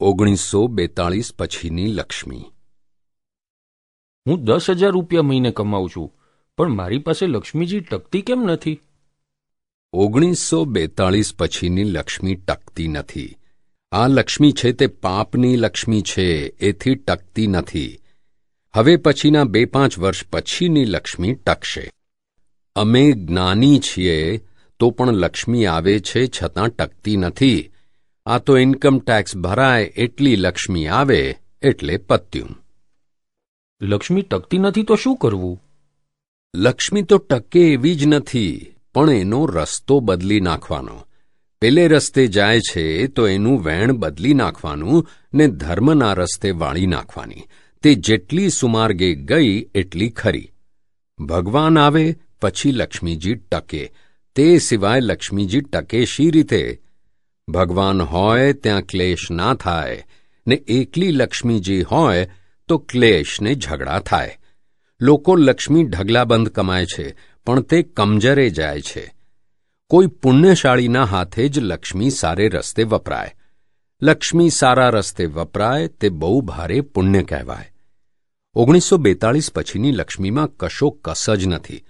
ઓગણીસો બેતાળીસ પછીની લક્ષ્મી. હું દસ હજાર રૂપિયા મહિને કમાઉં છું પણ મારી પાસે લક્ષ્મીજી ટકતી કેમ નથી? ઓગણીસો બેતાળીસ પછીની લક્ષ્મી ટકતી નથી. આ લક્ષ્મી છે તે પાપની લક્ષ્મી છે એથી ટકતી નથી. હવે પછીના બે પાંચ વર્ષ પછીની લક્ષ્મી ટકશે. અમે જ્ઞાની છીએ તો પણ લક્ષ્મી આવે છે છતાં ટકતી નથી. આ તો ઇન્કમ ટેક્સ ભરાય એટલી લક્ષ્મી આવે એટલે પત્યું. લક્ષ્મી ટકતી નથી તો શું કરવું? લક્ષ્મી તો ટકે એવી જ નથી પણ એનો રસ્તો બદલી નાખવાનો. પેલે રસ્તે જાય છે તો એનું વેણ બદલી નાખવાનું ને ધર્મના રસ્તે વાળી નાખવાની. તે જેટલી સુમાર્ગે ગઈ એટલી ખરી. ભગવાન આવે પછી લક્ષ્મીજી ટકે. તે સિવાય લક્ષ્મીજી ટકે શી રીતે? ભગવાન હોય ત્યાં ક્લેશ ના થાય, ને એકલી લક્ષ્મીજી હોય તો ક્લેશ ને ઝઘડા થાય. લોકો લક્ષ્મી ઢગલાબંધ કમાય છે, પણ તે કમજરે જાય છે. કોઈ પુણ્યશાળીના હાથે જ લક્ષ્મી સારે રસ્તે વપરાય. લક્ષ્મી સારા રસ્તે વપરાય તે બહુ ભારે પુણ્ય કહેવાય. ઓગણીસો બેતાળીસ પછીની લક્ષ્મીમાં કશો કસ જ નથી.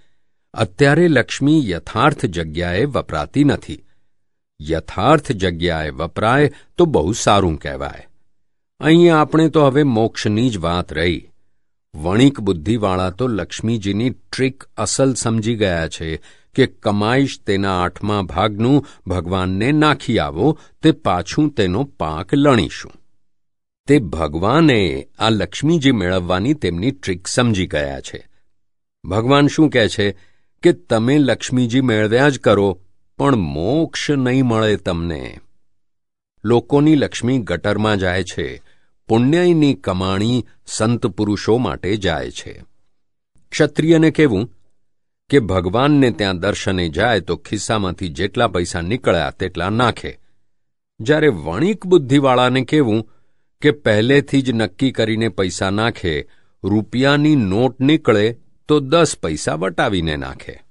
અત્યારે લક્ષ્મી યથાર્થ જગ્યાએ વપરાતી નથી. યથાર્થ જગ્યાએ વપરાય તો બહુ સારું કહેવાય. અહીં આપણે તો હવે મોક્ષની જ વાત રહી. વણિક બુદ્ધિવાળા તો લક્ષ્મીજીની ટ્રીક અસલ સમજી ગયા છે કે કમાઈશ તેના આઠમા ભાગનું ભગવાનને નાખી આવો, તે પાછું તેનો પાક લણીશું. તે ભગવાને આ લક્ષ્મીજી મેળવવાની તેમની ટ્રીક સમજી ગયા છે. ભગવાન શું કહે છે કે તમે લક્ષ્મીજી મેળવ્યા જ કરો પણ મોક્ષ નહીં મળે તમને. લોકોની લક્ષ્મી ગટરમાં જાય છે, પુણ્યની કમાણી સંત પુરુષો માટે જાય છે. ક્ષત્રિયને કહેવું કે ભગવાનને ત્યાં દર્શને જાય તો ખિસ્સામાંથી જેટલા પૈસા નીકળ્યા તેટલા નાખે. જ્યારે વણિક બુદ્ધિવાળાને કહેવું કે પહેલેથી જ નક્કી કરીને પૈસા નાખે, રૂપિયાની નોટ નીકળે તો દસ પૈસા વટાવીને નાખે.